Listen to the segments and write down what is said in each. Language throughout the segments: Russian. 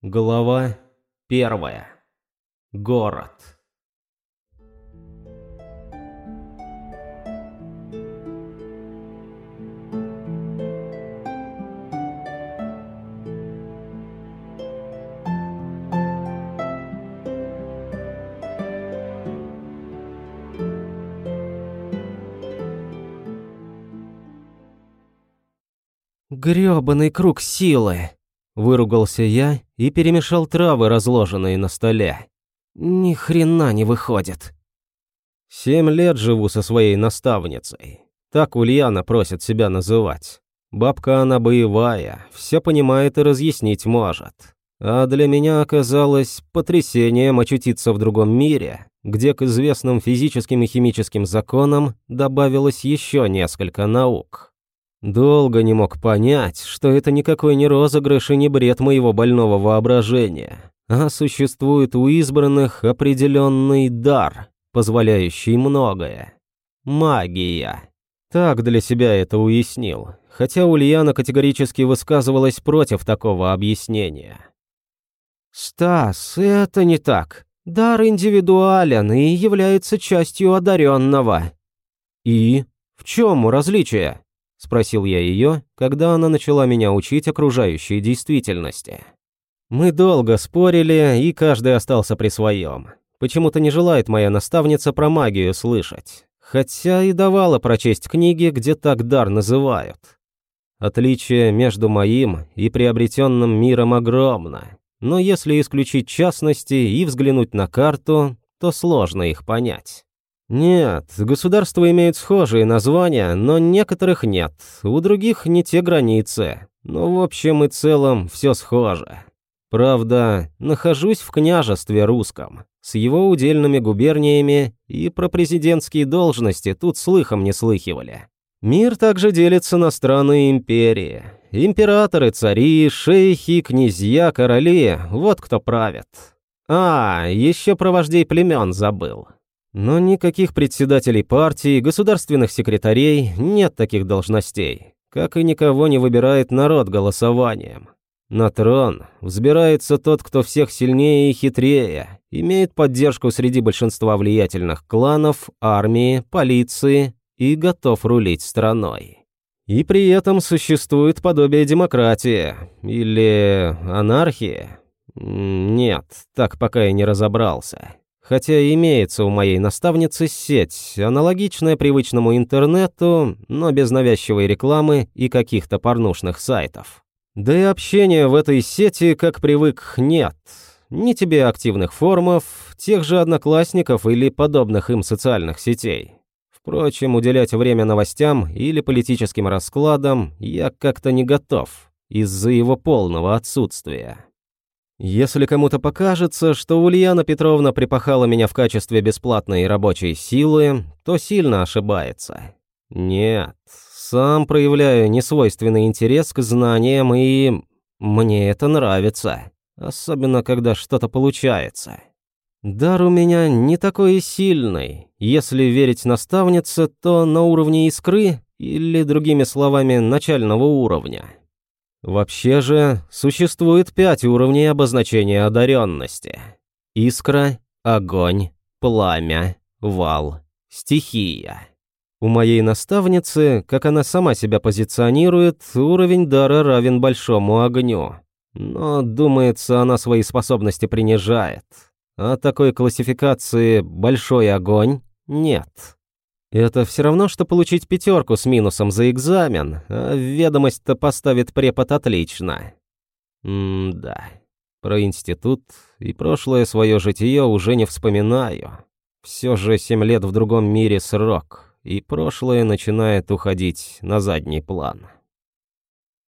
Глава первая. Город. Грёбаный круг силы. Выругался я и перемешал травы, разложенные на столе. Ни хрена не выходит. Семь лет живу со своей наставницей. Так Ульяна просит себя называть. Бабка она боевая, все понимает и разъяснить может. А для меня оказалось потрясением очутиться в другом мире, где к известным физическим и химическим законам добавилось еще несколько наук. Долго не мог понять, что это никакой не розыгрыш и не бред моего больного воображения, а существует у избранных определенный дар, позволяющий многое. Магия. Так для себя это уяснил, хотя Ульяна категорически высказывалась против такого объяснения. «Стас, это не так. Дар индивидуален и является частью одаренного». «И? В чем различие?» — спросил я ее, когда она начала меня учить окружающей действительности. Мы долго спорили, и каждый остался при своем. Почему-то не желает моя наставница про магию слышать. Хотя и давала прочесть книги, где так дар называют. Отличие между моим и приобретенным миром огромно. Но если исключить частности и взглянуть на карту, то сложно их понять. Нет, государства имеют схожие названия, но некоторых нет. У других не те границы. Но в общем и целом все схоже. Правда, нахожусь в княжестве русском, с его удельными губерниями, и про президентские должности тут слыхом не слыхивали. Мир также делится на страны и империи. Императоры, цари, шейхи, князья, короли – вот кто правит. А, еще про вождей племен забыл. Но никаких председателей партии, государственных секретарей, нет таких должностей, как и никого не выбирает народ голосованием. На трон взбирается тот, кто всех сильнее и хитрее, имеет поддержку среди большинства влиятельных кланов, армии, полиции и готов рулить страной. И при этом существует подобие демократии или анархии. Нет, так пока и не разобрался. Хотя имеется у моей наставницы сеть, аналогичная привычному интернету, но без навязчивой рекламы и каких-то порнушных сайтов. Да и общения в этой сети, как привык, нет. Ни тебе активных форумов, тех же одноклассников или подобных им социальных сетей. Впрочем, уделять время новостям или политическим раскладам я как-то не готов из-за его полного отсутствия. Если кому-то покажется, что Ульяна Петровна припахала меня в качестве бесплатной рабочей силы, то сильно ошибается. Нет, сам проявляю несвойственный интерес к знаниям, и мне это нравится, особенно когда что-то получается. Дар у меня не такой сильный. Если верить наставнице, то на уровне искры или, другими словами, начального уровня. Вообще же, существует пять уровней обозначения одаренности. Искра, огонь, пламя, вал, стихия. У моей наставницы, как она сама себя позиционирует, уровень дара равен большому огню. Но, думается, она свои способности принижает. А такой классификации «большой огонь» нет. Это все равно, что получить пятерку с минусом за экзамен, а ведомость-то поставит препод отлично. М-да. Про институт и прошлое свое житие уже не вспоминаю. Все же семь лет в другом мире срок, и прошлое начинает уходить на задний план.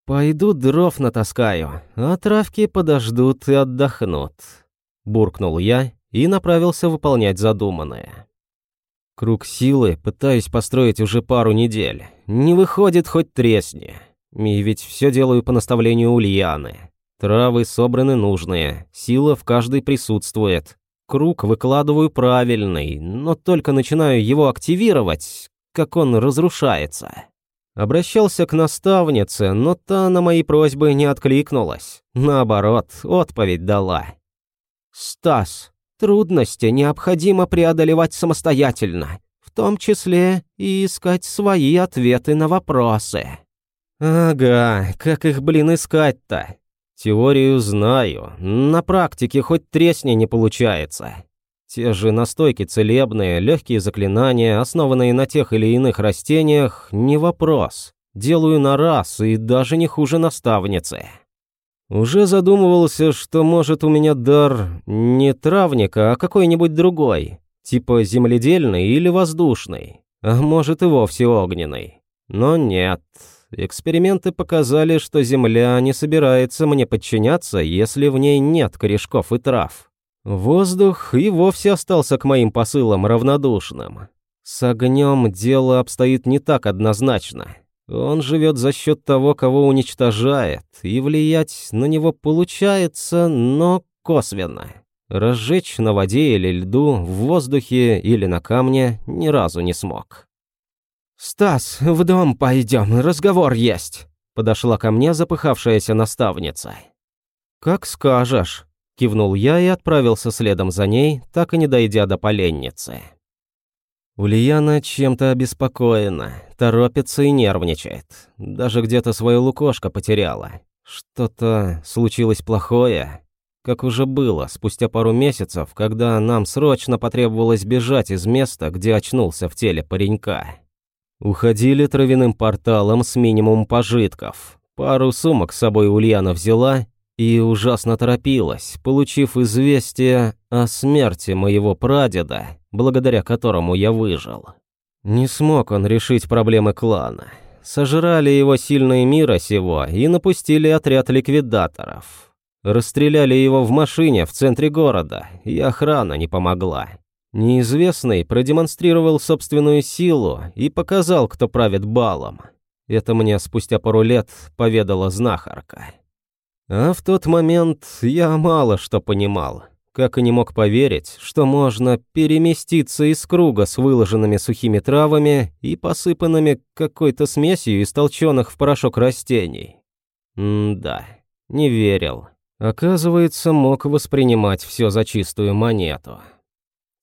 «Пойду дров натаскаю, а травки подождут и отдохнут», — буркнул я и направился выполнять задуманное. Круг силы пытаюсь построить уже пару недель. Не выходит хоть тресни. И ведь все делаю по наставлению Ульяны. Травы собраны нужные, сила в каждой присутствует. Круг выкладываю правильный, но только начинаю его активировать, как он разрушается. Обращался к наставнице, но та на мои просьбы не откликнулась. Наоборот, отповедь дала. «Стас, трудности необходимо преодолевать самостоятельно, в том числе и искать свои ответы на вопросы». «Ага, как их, блин, искать-то? Теорию знаю, на практике хоть тресни не получается. Те же настойки целебные, легкие заклинания, основанные на тех или иных растениях, не вопрос. Делаю на раз и даже не хуже наставницы. Уже задумывался, что может у меня дар не травника, а какой-нибудь другой, типа земледельный или воздушный, а может и вовсе огненный. Но нет, эксперименты показали, что земля не собирается мне подчиняться, если в ней нет корешков и трав. Воздух и вовсе остался к моим посылам равнодушным. С огнем дело обстоит не так однозначно. Он живет за счет того, кого уничтожает, и влиять на него получается, но косвенно. Разжечь на воде или льду, в воздухе или на камне ни разу не смог. «Стас, в дом пойдем, разговор есть», — подошла ко мне запыхавшаяся наставница. «Как скажешь», Кивнул я и отправился следом за ней, так и не дойдя до поленницы. Ульяна чем-то обеспокоена, торопится и нервничает. Даже где-то свое лукошко потеряла. Что-то случилось плохое. Как уже было, спустя пару месяцев, когда нам срочно потребовалось бежать из места, где очнулся в теле паренька. Уходили травяным порталом с минимум пожитков. Пару сумок с собой Ульяна взяла и ужасно торопилась, получив известие о смерти моего прадеда, благодаря которому я выжил. Не смог он решить проблемы клана. Сожрали его сильные мира сего и напустили отряд ликвидаторов. Расстреляли его в машине в центре города, и охрана не помогла. Неизвестный продемонстрировал собственную силу и показал, кто правит балом. Это мне спустя пару лет поведала знахарка. А в тот момент я мало что понимал, как и не мог поверить, что можно переместиться из круга с выложенными сухими травами и посыпанными какой-то смесью из толченых в порошок растений. М-да, не верил. Оказывается, мог воспринимать все за чистую монету.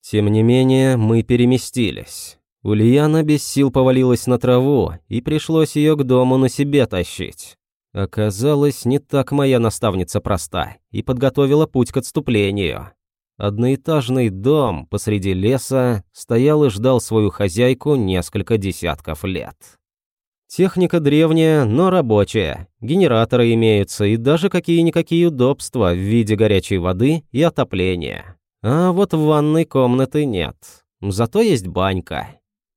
Тем не менее, мы переместились. Ульяна без сил повалилась на траву, и пришлось ее к дому на себе тащить. Оказалось, не так моя наставница проста и подготовила путь к отступлению. Одноэтажный дом посреди леса стоял и ждал свою хозяйку несколько десятков лет. Техника древняя, но рабочая. Генераторы имеются и даже какие-никакие удобства в виде горячей воды и отопления. А вот ванной комнаты нет. Зато есть банька.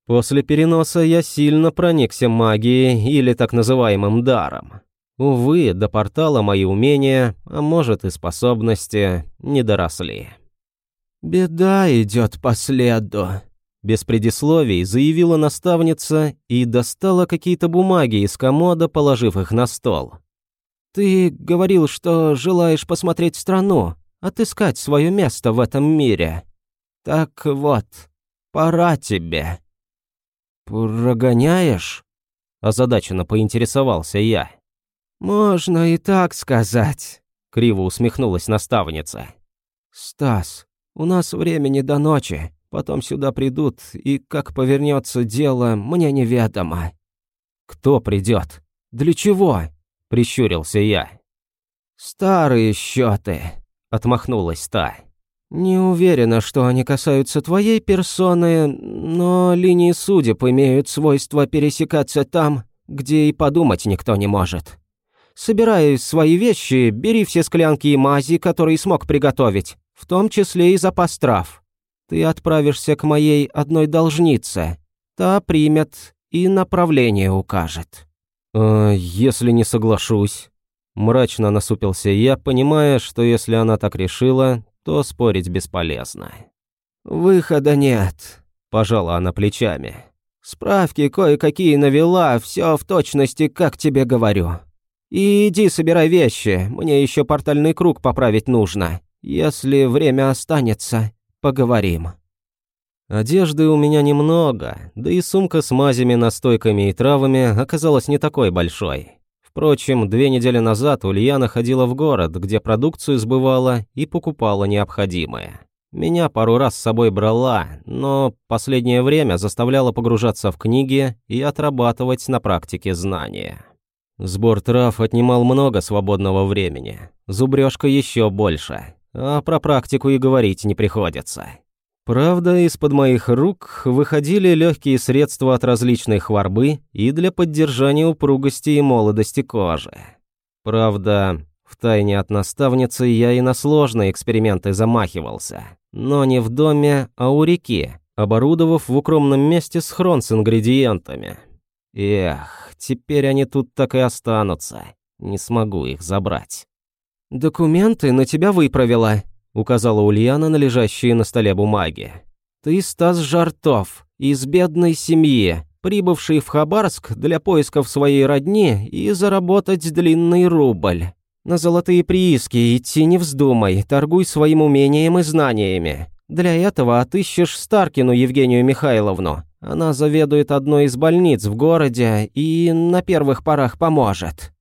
После переноса я сильно проникся магией или так называемым даром. Увы, до портала мои умения, а может и способности, не доросли. «Беда идет по следу», — без предисловий заявила наставница и достала какие-то бумаги из комода, положив их на стол. «Ты говорил, что желаешь посмотреть страну, отыскать свое место в этом мире. Так вот, пора тебе». «Прогоняешь?» – озадаченно поинтересовался я. «Можно и так сказать», — криво усмехнулась наставница. «Стас, у нас времени до ночи, потом сюда придут, и как повернется дело, мне неведомо». «Кто придет? Для чего?» — прищурился я. «Старые счеты», — отмахнулась та. «Не уверена, что они касаются твоей персоны, но линии судеб имеют свойство пересекаться там, где и подумать никто не может. Собирай свои вещи, бери все склянки и мази, которые смог приготовить, в том числе и запас трав. Ты отправишься к моей одной должнице. Та примет и направление укажет». «А если не соглашусь?» Мрачно насупился я, понимая, что если она так решила, то спорить бесполезно. «Выхода нет», – пожала она плечами. «Справки кое-какие навела, все в точности, как тебе говорю. И иди собирай вещи, мне еще портальный круг поправить нужно. Если время останется, поговорим». Одежды у меня немного, да и сумка с мазями, настойками и травами оказалась не такой большой. Впрочем, две недели назад Ульяна ходила в город, где продукцию сбывала и покупала необходимое. Меня пару раз с собой брала, но последнее время заставляла погружаться в книги и отрабатывать на практике знания. Сбор трав отнимал много свободного времени, зубрежка еще больше, а про практику и говорить не приходится. Правда, из-под моих рук выходили легкие средства от различной хворбы и для поддержания упругости и молодости кожи. Правда, втайне от наставницы я и на сложные эксперименты замахивался, но не в доме, а у реки, оборудовав в укромном месте схрон с ингредиентами. Эх, теперь они тут так и останутся, не смогу их забрать. «Документы на тебя выправила», указала Ульяна на лежащие на столе бумаги. «Ты Стас Жартов, из бедной семьи, прибывший в Хабаровск для поисков своей родни и заработать длинный рубль. На золотые прииски идти не вздумай, торгуй своим умением и знаниями. Для этого отыщешь Старкину Евгению Михайловну. Она заведует одной из больниц в городе и на первых порах поможет».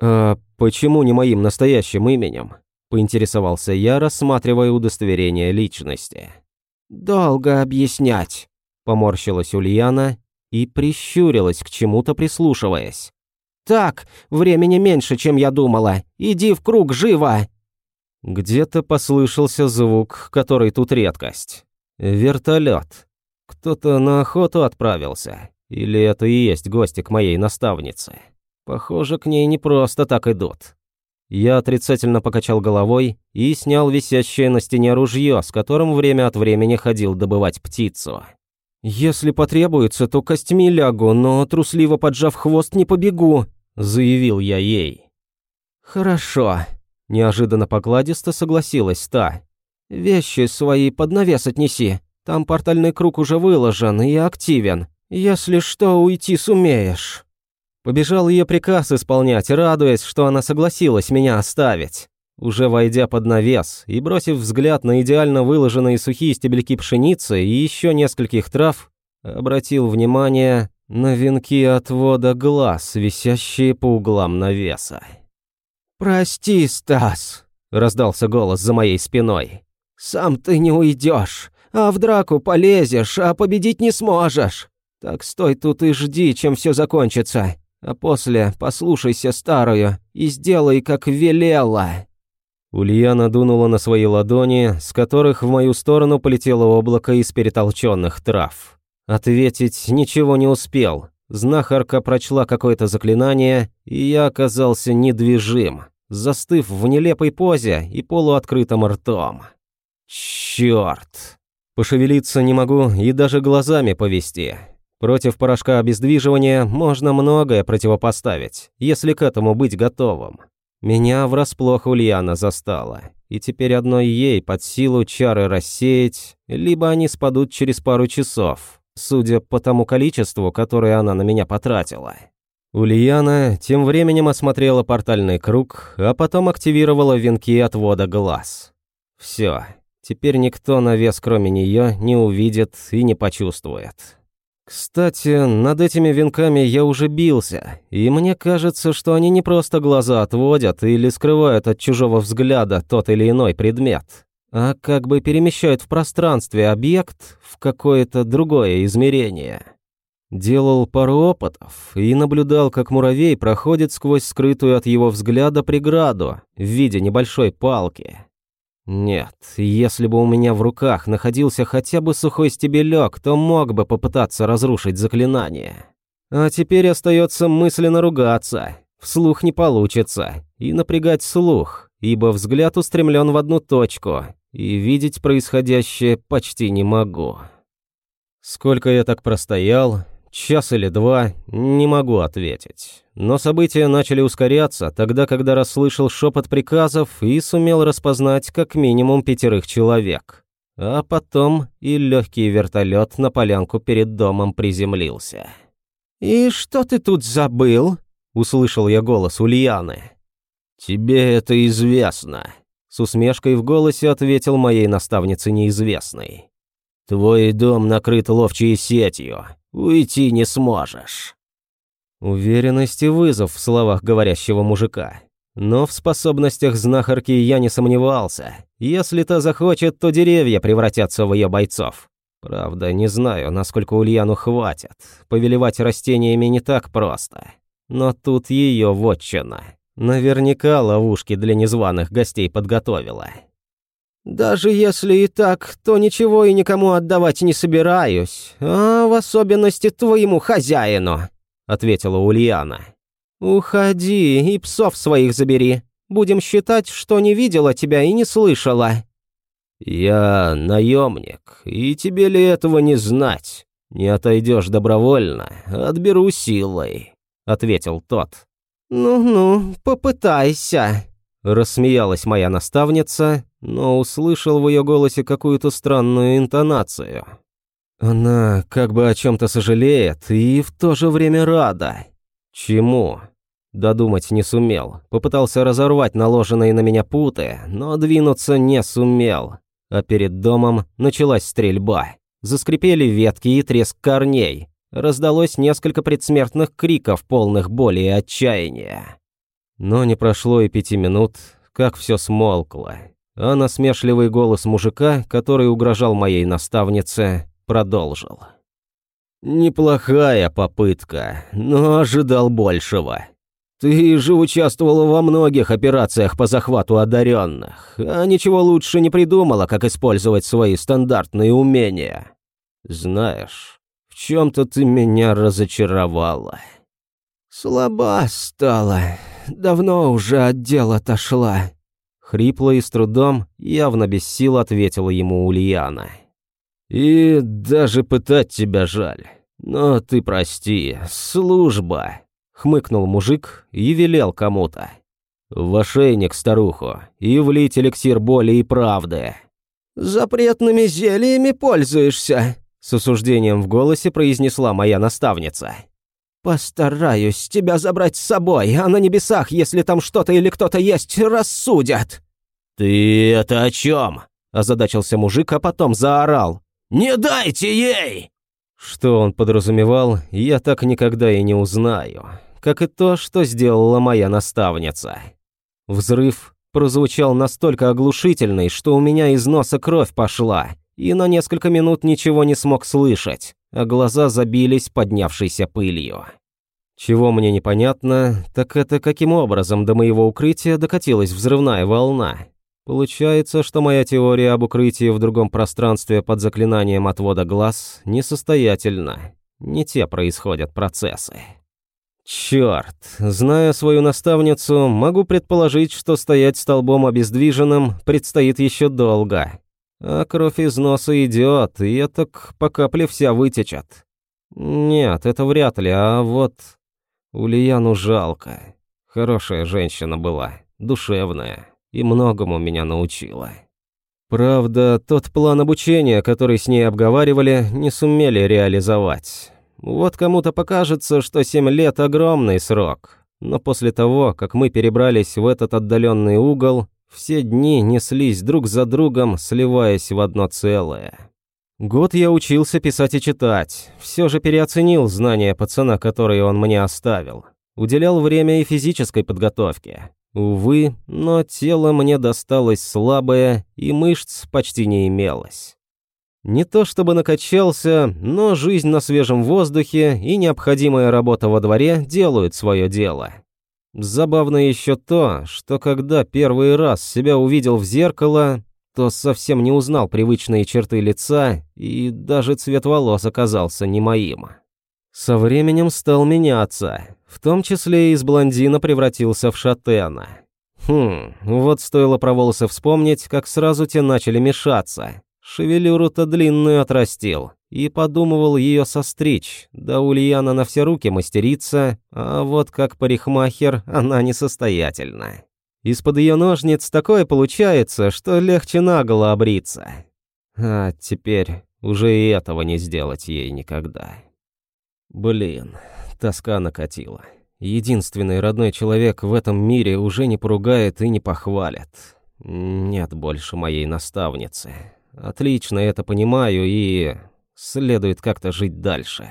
«А почему не моим настоящим именем?» поинтересовался я, рассматривая удостоверение личности. «Долго объяснять», — поморщилась Ульяна и прищурилась, к чему-то прислушиваясь. «Так, времени меньше, чем я думала. Иди в круг, живо!» Где-то послышался звук, который тут редкость. Вертолет. Кто-то на охоту отправился. Или это и есть гости к моей наставнице. Похоже, к ней не просто так идут. Я отрицательно покачал головой и снял висящее на стене ружье, с которым время от времени ходил добывать птицу. «Если потребуется, то костьми лягу, но трусливо поджав хвост не побегу», — заявил я ей. «Хорошо», — неожиданно покладисто согласилась та. «Вещи свои под навес отнеси. Там портальный круг уже выложен и активен. Если что, уйти сумеешь». Побежал ее приказ исполнять, радуясь, что она согласилась меня оставить. Уже войдя под навес и бросив взгляд на идеально выложенные сухие стебельки пшеницы и еще нескольких трав, обратил внимание на венки отвода глаз, висящие по углам навеса. «Прости, Стас», — раздался голос за моей спиной. «Сам ты не уйдешь, а в драку полезешь, а победить не сможешь. Так стой тут и жди, чем все закончится а после послушайся старую и сделай, как велела». Ульяна дунула на свои ладони, с которых в мою сторону полетело облако из перетолченных трав. Ответить ничего не успел. Знахарка прочла какое-то заклинание, и я оказался недвижим, застыв в нелепой позе и полуоткрытым ртом. Черт! Пошевелиться не могу и даже глазами повести. Против порошка обездвиживания можно многое противопоставить, если к этому быть готовым. Меня врасплох Ульяна застала, и теперь одной ей под силу чары рассеять, либо они спадут через пару часов, судя по тому количеству, которое она на меня потратила. Ульяна тем временем осмотрела портальный круг, а потом активировала венки отвода глаз. Все, теперь никто на вес кроме нее не увидит и не почувствует. Кстати, над этими венками я уже бился, и мне кажется, что они не просто глаза отводят или скрывают от чужого взгляда тот или иной предмет, а как бы перемещают в пространстве объект в какое-то другое измерение. Делал пару опытов и наблюдал, как муравей проходит сквозь скрытую от его взгляда преграду в виде небольшой палки. Нет, если бы у меня в руках находился хотя бы сухой стебелек, то мог бы попытаться разрушить заклинание. А теперь остается мысленно ругаться. Вслух не получится. И напрягать слух, ибо взгляд устремлен в одну точку, и видеть происходящее почти не могу. Сколько я так простоял, Час или два, не могу ответить. Но события начали ускоряться, тогда, когда расслышал шепот приказов и сумел распознать как минимум пятерых человек. А потом и легкий вертолет на полянку перед домом приземлился. «И что ты тут забыл?» — услышал я голос Ульяны. «Тебе это известно», — с усмешкой в голосе ответил моей наставнице неизвестный. Твой дом накрыт ловчей сетью. Уйти не сможешь». Уверенность и вызов в словах говорящего мужика. Но в способностях знахарки я не сомневался. Если та захочет, то деревья превратятся в ее бойцов. Правда, не знаю, насколько Ульяну хватит. Повелевать растениями не так просто. Но тут ее вотчина. Наверняка ловушки для незваных гостей подготовила. «Даже если и так, то ничего и никому отдавать не собираюсь, а в особенности твоему хозяину», — ответила Ульяна. «Уходи и псов своих забери. Будем считать, что не видела тебя и не слышала». «Я наемник, и тебе ли этого не знать? Не отойдешь добровольно, отберу силой», — ответил тот. «Ну-ну, попытайся», — рассмеялась моя наставница, но услышал в ее голосе какую-то странную интонацию. Она как бы о чем-то сожалеет и в то же время рада. Чему? Додумать не сумел. Попытался разорвать наложенные на меня путы, но двинуться не сумел. А перед домом началась стрельба. Заскрипели ветки и треск корней. Раздалось несколько предсмертных криков, полных боли и отчаяния. Но не прошло и пяти минут, как все смолкло, а насмешливый голос мужика, который угрожал моей наставнице, продолжил. «Неплохая попытка, но ожидал большего. Ты же участвовала во многих операциях по захвату одаренных, а ничего лучше не придумала, как использовать свои стандартные умения. Знаешь, в чем-то ты меня разочаровала». «Слаба стала, давно уже от дела отошла». Хрипло и с трудом, явно без сил ответила ему Ульяна. И даже пытать тебя жаль. Но ты прости, служба. Хмыкнул мужик и велел кому-то. В ошейник старуху и влить эликсир боли и правды. «Запретными зельями пользуешься», — с осуждением в голосе произнесла моя наставница. «Постараюсь тебя забрать с собой, а на небесах, если там что-то или кто-то есть, рассудят». «Ты это о чем?» – озадачился мужик, а потом заорал. «Не дайте ей!» Что он подразумевал, я так никогда и не узнаю. Как и то, что сделала моя наставница. Взрыв прозвучал настолько оглушительный, что у меня из носа кровь пошла, и на несколько минут ничего не смог слышать, а глаза забились поднявшейся пылью. Чего мне непонятно, так это каким образом до моего укрытия докатилась взрывная волна. Получается, что моя теория об укрытии в другом пространстве под заклинанием отвода глаз несостоятельна. Не те происходят процессы. Черт, зная свою наставницу, могу предположить, что стоять столбом обездвиженным предстоит еще долго. А кровь из носа идет, и так по капле вся вытечет. Нет, это вряд ли, а вот... Ульяну жалко. Хорошая женщина была, душевная и многому меня научила. Правда, тот план обучения, который с ней обговаривали, не сумели реализовать. Вот кому-то покажется, что семь лет – огромный срок. Но после того, как мы перебрались в этот отдаленный угол, все дни неслись друг за другом, сливаясь в одно целое. Год я учился писать и читать, все же переоценил знания пацана, которые он мне оставил. Уделял время и физической подготовке. Увы, но тело мне досталось слабое, и мышц почти не имелось. Не то чтобы накачался, но жизнь на свежем воздухе и необходимая работа во дворе делают свое дело. Забавно еще то, что когда первый раз себя увидел в зеркало, то совсем не узнал привычные черты лица, и даже цвет волос оказался не моим. Со временем стал меняться, в том числе и из блондина превратился в шатена. Хм, вот стоило про волосы вспомнить, как сразу те начали мешаться. Шевелюру-то длинную отрастил, и подумывал ее состричь, да Ульяна на все руки мастерица, а вот как парикмахер она несостоятельна. Из-под ее ножниц такое получается, что легче наголо обриться. А теперь уже и этого не сделать ей никогда. Блин, тоска накатила. Единственный родной человек в этом мире уже не поругает и не похвалит. Нет больше моей наставницы. Отлично это понимаю и следует как-то жить дальше.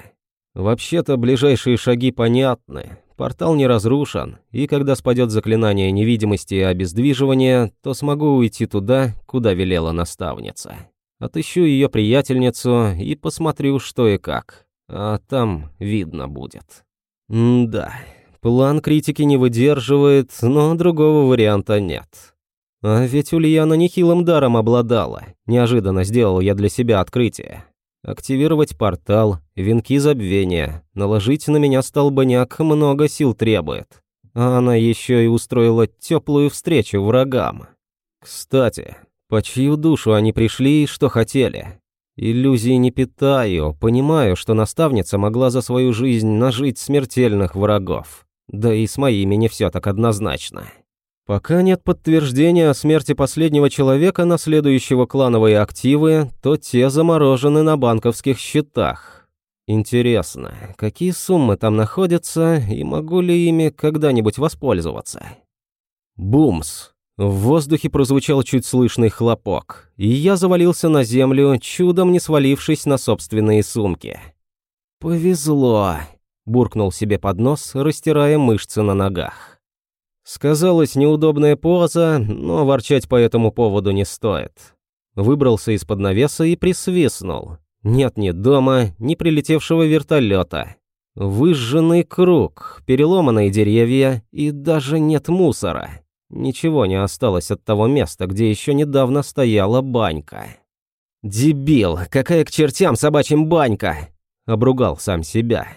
Вообще-то ближайшие шаги понятны. Портал не разрушен, и когда спадет заклинание невидимости и обездвиживания, то смогу уйти туда, куда велела наставница. Отыщу ее приятельницу и посмотрю, что и как. А там видно будет. М да, план критики не выдерживает, но другого варианта нет. А ведь Ульяна нехилым даром обладала. Неожиданно сделал я для себя открытие. Активировать портал, венки забвения, наложить на меня столбняк много сил требует. А она еще и устроила теплую встречу врагам. Кстати, по чью душу они пришли и что хотели? Иллюзий не питаю, понимаю, что наставница могла за свою жизнь нажить смертельных врагов. Да и с моими не все так однозначно. Пока нет подтверждения о смерти последнего человека, наследующего клановые активы, то те заморожены на банковских счетах. Интересно, какие суммы там находятся и могу ли ими когда-нибудь воспользоваться? Бумс. В воздухе прозвучал чуть слышный хлопок, и я завалился на землю, чудом не свалившись на собственные сумки. «Повезло», — буркнул себе под нос, растирая мышцы на ногах. Сказалась неудобная поза, но ворчать по этому поводу не стоит. Выбрался из-под навеса и присвистнул. Нет ни дома, ни прилетевшего вертолета. Выжженный круг, переломанные деревья и даже нет мусора. Ничего не осталось от того места, где еще недавно стояла банька. «Дебил, какая к чертям собачьим банька!» — обругал сам себя.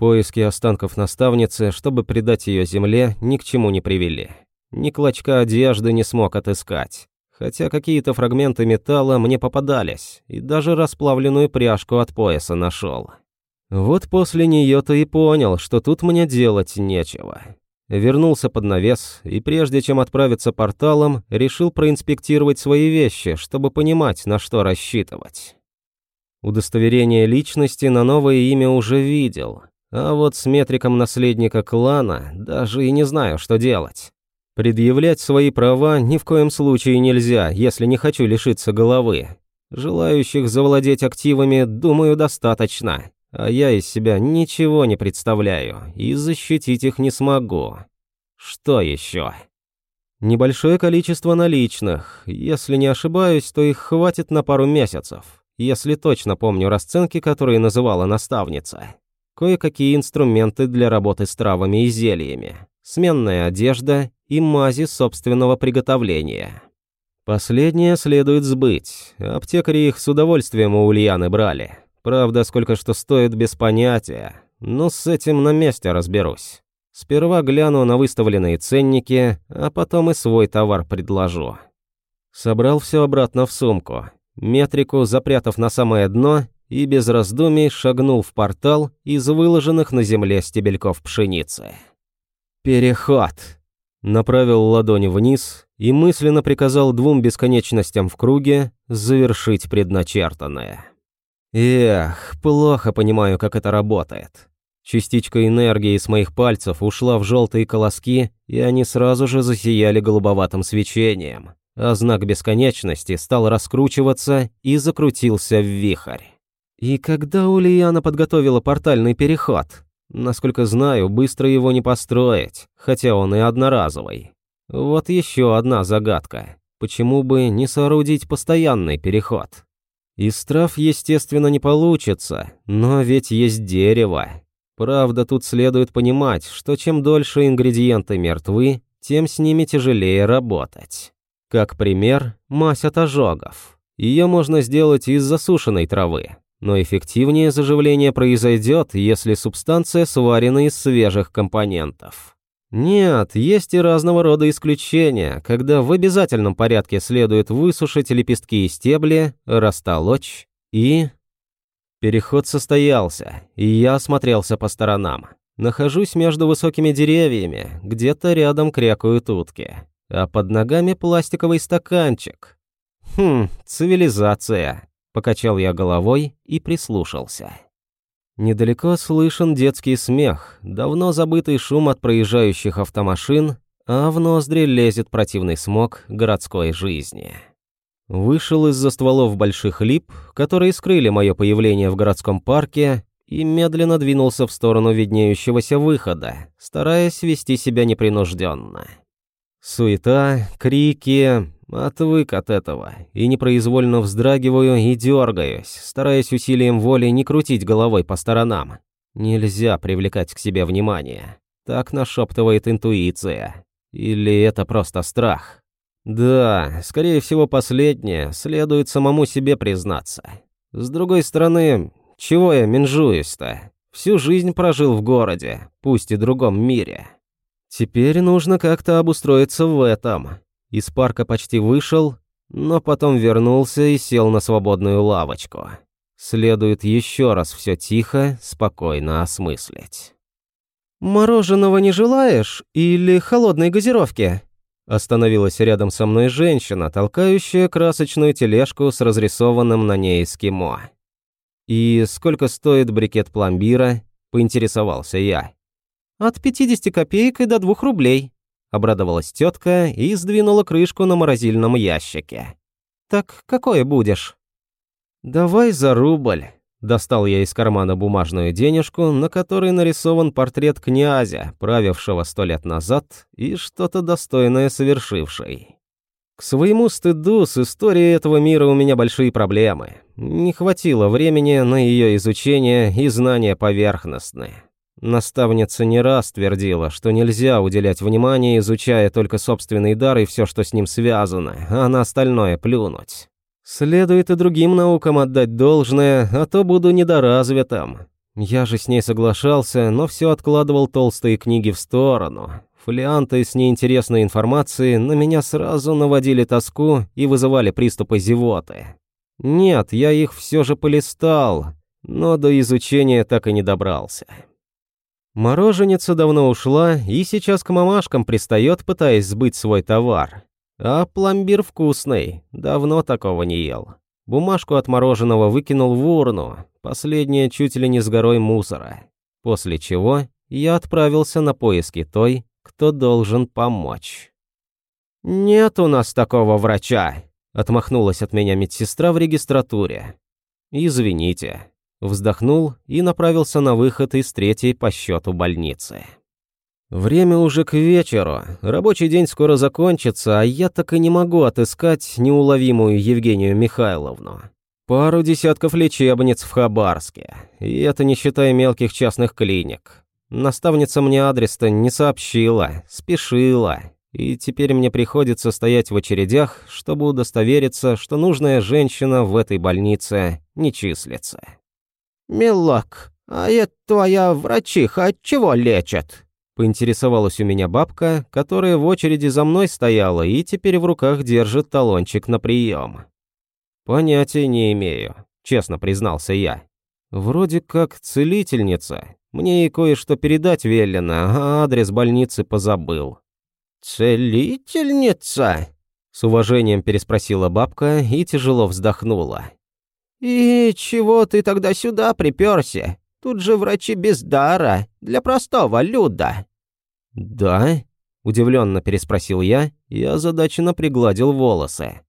Поиски останков наставницы, чтобы предать ее земле, ни к чему не привели. Ни клочка одежды не смог отыскать. Хотя какие-то фрагменты металла мне попадались, и даже расплавленную пряжку от пояса нашел. Вот после нее-то и понял, что тут мне делать нечего. Вернулся под навес, и прежде чем отправиться порталом, решил проинспектировать свои вещи, чтобы понимать, на что рассчитывать. Удостоверение личности на новое имя уже видел, а вот с метриком наследника клана даже и не знаю, что делать. Предъявлять свои права ни в коем случае нельзя, если не хочу лишиться головы. Желающих завладеть активами, думаю, достаточно. А я из себя ничего не представляю и защитить их не смогу. Что еще? Небольшое количество наличных. Если не ошибаюсь, то их хватит на пару месяцев. Если точно помню расценки, которые называла наставница кое-какие инструменты для работы с травами и зельями, сменная одежда и мази собственного приготовления. Последнее следует сбыть. Аптекари их с удовольствием у Ульяны брали. Правда, сколько что стоит без понятия. Но с этим на месте разберусь. Сперва гляну на выставленные ценники, а потом и свой товар предложу. Собрал все обратно в сумку. Метрику, запрятав на самое дно, и без раздумий шагнул в портал из выложенных на земле стебельков пшеницы. «Переход!» Направил ладони вниз и мысленно приказал двум бесконечностям в круге завершить предначертанное. Эх, плохо понимаю, как это работает. Частичка энергии с моих пальцев ушла в желтые колоски, и они сразу же засияли голубоватым свечением, а знак бесконечности стал раскручиваться и закрутился в вихрь. И когда Ульяна подготовила портальный переход? Насколько знаю, быстро его не построить, хотя он и одноразовый. Вот еще одна загадка. Почему бы не соорудить постоянный переход? Из трав, естественно, не получится, но ведь есть дерево. Правда, тут следует понимать, что чем дольше ингредиенты мертвы, тем с ними тяжелее работать. Как пример, мазь от ожогов. Ее можно сделать из засушенной травы, но эффективнее заживление произойдет, если субстанция сварена из свежих компонентов. Нет, есть и разного рода исключения, когда в обязательном порядке следует высушить лепестки и стебли, растолочь и... Переход состоялся, и я осмотрелся по сторонам. Нахожусь между высокими деревьями, где-то рядом крякают утки, а под ногами пластиковый стаканчик. Хм, цивилизация. Покачал я головой и прислушался. Недалеко слышен детский смех, давно забытый шум от проезжающих автомашин, а в ноздри лезет противный смог городской жизни. Вышел из-за стволов больших лип, которые скрыли мое появление в городском парке, и медленно двинулся в сторону виднеющегося выхода, стараясь вести себя непринужденно. Суета, крики, отвык от этого, и непроизвольно вздрагиваю и дергаюсь, стараясь усилием воли не крутить головой по сторонам. Нельзя привлекать к себе внимание. Так нашептывает интуиция. Или это просто страх? Да, скорее всего, последнее, следует самому себе признаться. С другой стороны, чего я менжуюсь-то? Всю жизнь прожил в городе, пусть и другом мире. Теперь нужно как-то обустроиться в этом. Из парка почти вышел, но потом вернулся и сел на свободную лавочку. Следует еще раз все тихо, спокойно осмыслить. «Мороженого не желаешь? Или холодной газировки?» Остановилась рядом со мной женщина, толкающая красочную тележку с разрисованным на ней эскимо. «И сколько стоит брикет пломбира?» – поинтересовался я. «От 50 копеек и до 2 рублей», – обрадовалась тетка и сдвинула крышку на морозильном ящике. «Так какое будешь?» «Давай за рубль». Достал я из кармана бумажную денежку, на которой нарисован портрет князя, правившего сто лет назад, и что-то достойное совершившей. К своему стыду с историей этого мира у меня большие проблемы. Не хватило времени на ее изучение и знания поверхностные. Наставница не раз твердила, что нельзя уделять внимание, изучая только собственный дар и все, что с ним связано, а на остальное плюнуть. Следует и другим наукам отдать должное, а то буду недоразвитым. Я же с ней соглашался, но все откладывал толстые книги в сторону, Фолианты с неинтересной информацией на меня сразу наводили тоску и вызывали приступы зевоты. Нет, я их все же полистал, но до изучения так и не добрался. Мороженица давно ушла и сейчас к мамашкам пристает, пытаясь сбыть свой товар. А пломбир вкусный, давно такого не ел. Бумажку от мороженого выкинул в урну, последняя чуть ли не с горой мусора. После чего я отправился на поиски той, кто должен помочь. «Нет у нас такого врача», — отмахнулась от меня медсестра в регистратуре. «Извините», — вздохнул и направился на выход из третьей по счету больницы. Время уже к вечеру, рабочий день скоро закончится, а я так и не могу отыскать неуловимую Евгению Михайловну. Пару десятков лечебниц в Хабарске, и это не считая мелких частных клиник. Наставница мне адрес-то не сообщила, спешила, и теперь мне приходится стоять в очередях, чтобы удостовериться, что нужная женщина в этой больнице не числится. «Милок, а это твоя врачиха от чего лечат?» Поинтересовалась у меня бабка, которая в очереди за мной стояла и теперь в руках держит талончик на прием. «Понятия не имею», — честно признался я. «Вроде как целительница, мне и кое-что передать велено, а адрес больницы позабыл». «Целительница?» — с уважением переспросила бабка и тяжело вздохнула. «И чего ты тогда сюда приперся? Тут же врачи без дара, для простого люда». «Да?» — удивленно переспросил я и озадаченно пригладил волосы.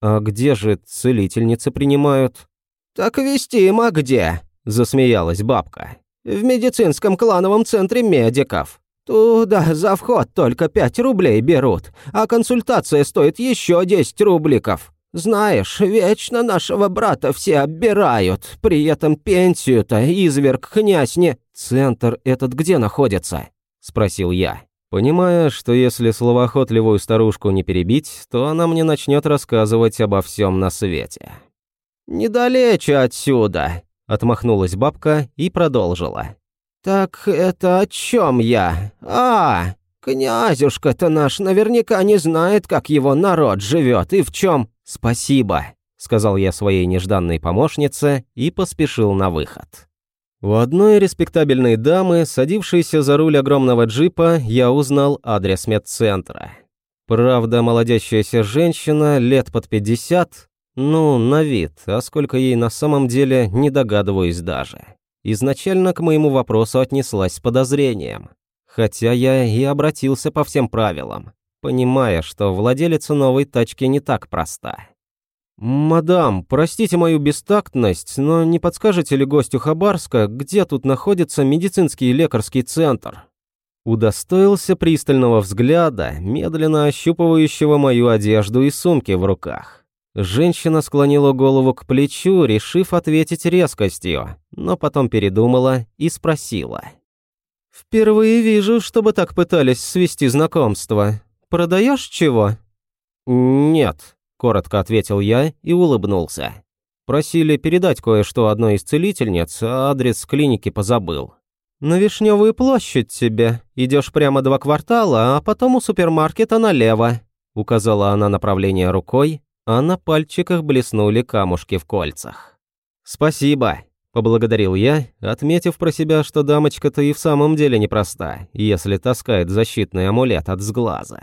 «А где же целительницы принимают?» «Так вестимо где?» — засмеялась бабка в медицинском клановом центре медиков. Туда за вход только 5 рублей берут, а консультация стоит еще 10 рубликов. Знаешь, вечно нашего брата все оббирают, при этом пенсию-то изверг князь не... «Центр этот где находится?» – спросил я, понимая, что если словоохотливую старушку не перебить, то она мне начнет рассказывать обо всем на свете. «Недалече отсюда», Отмахнулась бабка и продолжила. «Так это о чем я? А, князюшка-то наш наверняка не знает, как его народ живет и в чем. «Спасибо», — сказал я своей нежданной помощнице и поспешил на выход. У одной респектабельной дамы, садившейся за руль огромного джипа, я узнал адрес медцентра. Правда, молодящаяся женщина, лет под пятьдесят, ну, на вид, а сколько ей на самом деле, не догадываюсь даже. Изначально к моему вопросу отнеслась с подозрением. Хотя я и обратился по всем правилам, понимая, что владелица новой тачки не так проста. «Мадам, простите мою бестактность, но не подскажете ли гостю Хабарска, где тут находится медицинский лекарский центр?» Удостоился пристального взгляда, медленно ощупывающего мою одежду и сумки в руках. Женщина склонила голову к плечу, решив ответить резкостью, но потом передумала и спросила. «Впервые вижу, чтобы так пытались свести знакомство. Продаешь чего?» «Нет», коротко ответил я и улыбнулся. Просили передать кое-что одной из целительниц, а адрес клиники позабыл. На Вишневую площадь тебе. Идешь прямо два квартала, а потом у супермаркета налево, указала она направление рукой, а на пальчиках блеснули камушки в кольцах. Спасибо, поблагодарил я, отметив про себя, что дамочка-то и в самом деле непроста, если таскает защитный амулет от сглаза.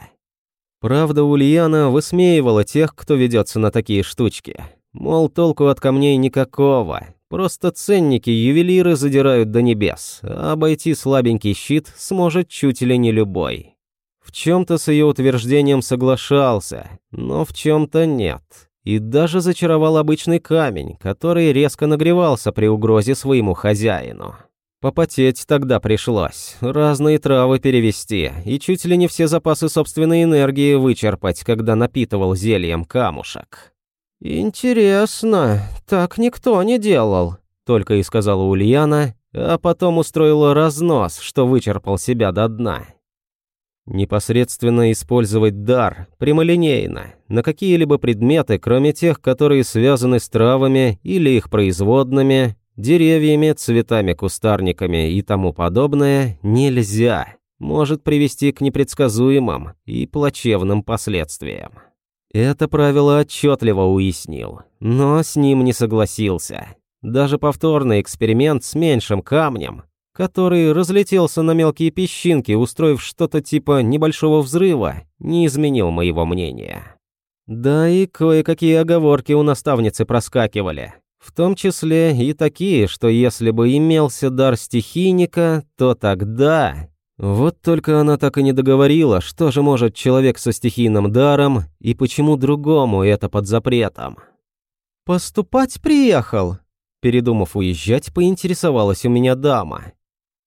Правда, Ульяна высмеивала тех, кто ведется на такие штучки. Мол, толку от камней никакого. Просто ценники ювелиры задирают до небес, а обойти слабенький щит сможет чуть ли не любой. В чем-то с ее утверждением соглашался, но в чем-то нет. И даже зачаровал обычный камень, который резко нагревался при угрозе своему хозяину. Попотеть тогда пришлось, разные травы перевести и чуть ли не все запасы собственной энергии вычерпать, когда напитывал зельем камушек. «Интересно, так никто не делал», — только и сказала Ульяна, а потом устроила разнос, что вычерпал себя до дна. Непосредственно использовать дар, прямолинейно, на какие-либо предметы, кроме тех, которые связаны с травами или их производными, деревьями, цветами, кустарниками и тому подобное нельзя. Может привести к непредсказуемым и плачевным последствиям. Это правило отчетливо уяснил, но с ним не согласился. Даже повторный эксперимент с меньшим камнем, который разлетелся на мелкие песчинки, устроив что-то типа небольшого взрыва, не изменил моего мнения. Да и кое-какие оговорки у наставницы проскакивали. В том числе и такие, что если бы имелся дар стихийника, то тогда... Вот только она так и не договорила, что же может человек со стихийным даром и почему другому это под запретом. «Поступать приехал?» Передумав уезжать, поинтересовалась у меня дама.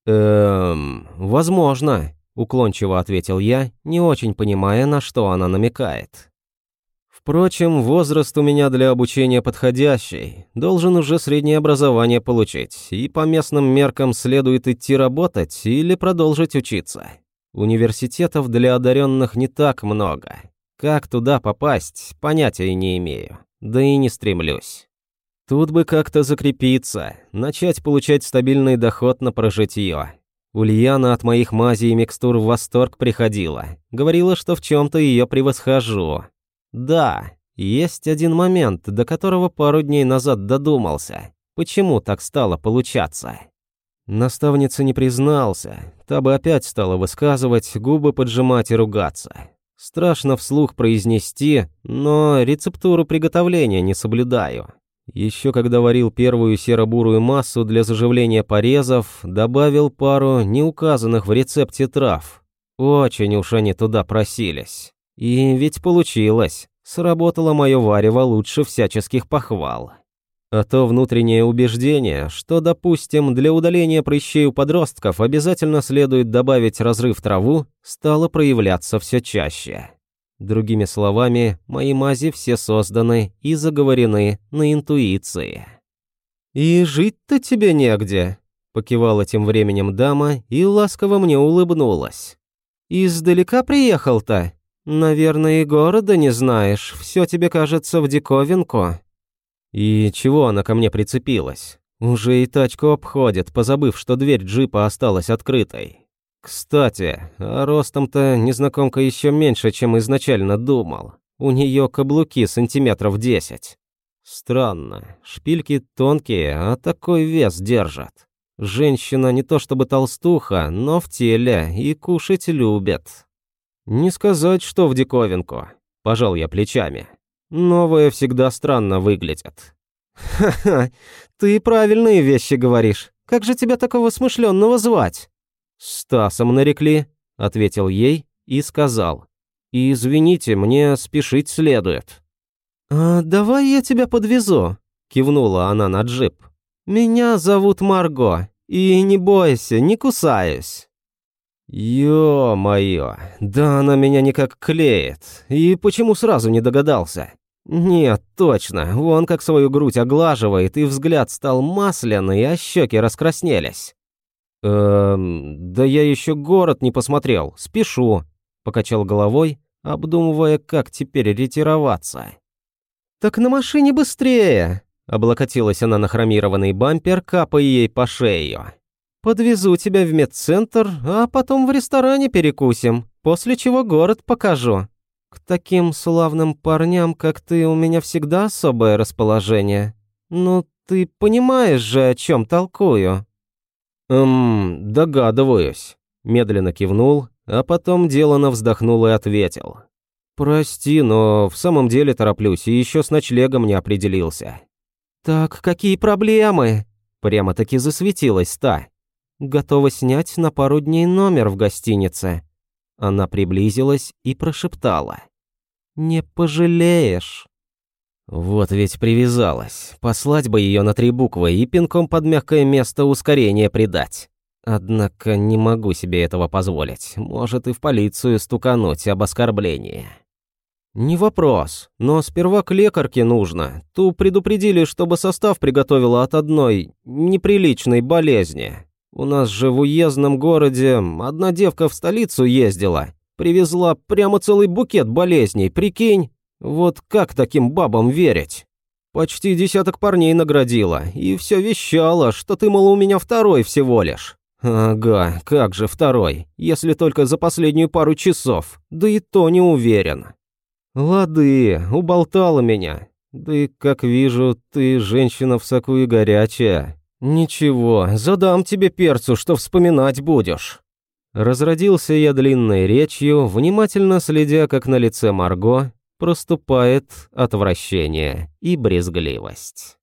«Эм, возможно», — уклончиво ответил я, не очень понимая, на что она намекает. Впрочем, возраст у меня для обучения подходящий. Должен уже среднее образование получить, и по местным меркам следует идти работать или продолжить учиться. Университетов для одаренных не так много. Как туда попасть, понятия не имею. Да и не стремлюсь. Тут бы как-то закрепиться, начать получать стабильный доход на прожитие. Ульяна от моих мазей и микстур в восторг приходила. Говорила, что в чем то ее превосхожу. Да, есть один момент, до которого пару дней назад додумался. Почему так стало получаться? Наставница не признался, та бы опять стала высказывать, губы поджимать и ругаться. Страшно вслух произнести, но рецептуру приготовления не соблюдаю. Еще когда варил первую серо-бурую массу для заживления порезов, добавил пару неуказанных в рецепте трав. Очень уж они туда просились. И ведь получилось. Сработало мое варево лучше всяческих похвал. А то внутреннее убеждение, что, допустим, для удаления прыщей у подростков обязательно следует добавить разрыв траву, стало проявляться все чаще. Другими словами, мои мази все созданы и заговорены на интуиции. «И жить-то тебе негде», — покивала тем временем дама и ласково мне улыбнулась. «Издалека приехал-то?» «Наверное, и города не знаешь, все тебе кажется в диковинку». «И чего она ко мне прицепилась? Уже и тачку обходит, позабыв, что дверь джипа осталась открытой. Кстати, а ростом-то незнакомка еще меньше, чем изначально думал. У нее каблуки сантиметров десять. Странно, шпильки тонкие, а такой вес держат. Женщина не то чтобы толстуха, но в теле и кушать любит. Не сказать, что в диковинку. Пожал я плечами. Новое всегда странно выглядит. Ха-ха, ты правильные вещи говоришь. Как же тебя такого смышленного звать? Стасом нарекли, ответил ей и сказал. Извините, мне спешить следует. «А давай я тебя подвезу», — кивнула она на джип. «Меня зовут Марго, и не бойся, не кусаюсь». Ё-моё, да она меня никак клеит. И почему сразу не догадался? Нет, точно, вон как свою грудь оглаживает, и взгляд стал масляный, а щеки раскраснелись. Эм, да я еще город не посмотрел, спешу, покачал головой, обдумывая, как теперь ретироваться. Так на машине быстрее, облокотилась она на хромированный бампер, капая ей по шею. Подвезу тебя в медцентр, а потом в ресторане перекусим, после чего город покажу. К таким славным парням, как ты, у меня всегда особое расположение. Ну, ты понимаешь же, о чем толкую?» «Эм, догадываюсь», — медленно кивнул, а потом делано вздохнул и ответил. «Прости, но в самом деле тороплюсь и еще с ночлегом не определился». «Так какие проблемы?» Прямо-таки засветилась та. «Готова снять на пару дней номер в гостинице. Она приблизилась и прошептала. «Не пожалеешь». Вот ведь привязалась. Послать бы ее на три буквы и пинком под мягкое место ускорение придать. Однако не могу себе этого позволить. Может и в полицию стукануть об оскорблении. «Не вопрос, но сперва к лекарке нужно. Ту предупредили, чтобы состав приготовила от одной неприличной болезни. У нас же в уездном городе одна девка в столицу ездила. Привезла прямо целый букет болезней, прикинь? Вот как таким бабам верить? Почти десяток парней наградила, и все вещала, что ты, мол, у меня второй всего лишь. Ага, как же второй, если только за последнюю пару часов, да и то не уверен. Лады, уболтала меня. Да и, как вижу, ты женщина в соку и горячая. «Ничего, задам тебе перцу, что вспоминать будешь». Разродился я длинной речью, внимательно следя, как на лице Марго проступает отвращение и брезгливость.